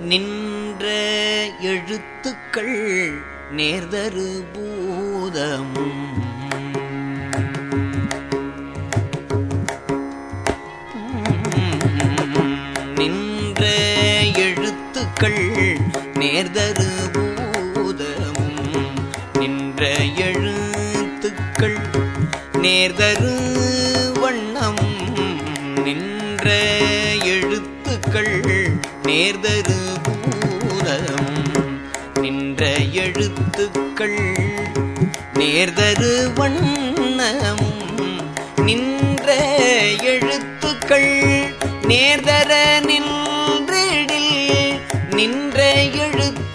நின்ற எழுத்துக்கள் நேர்தரு பூதமும். நின்ற எழுத்துக்கள் நேர்தரு பூதமும். நின்ற எழுத்துக்கள் நேர்தரு வண்ணம். நின்ற எழுத்து எழுத்துக்கள் நேர்தரு பூரம் நின்ற எழுத்துக்கள் நேர்தரு வண்ணமும் நின்ற எழுத்துக்கள் நேர்தர நின்றிடில். நின்ற எழுத்து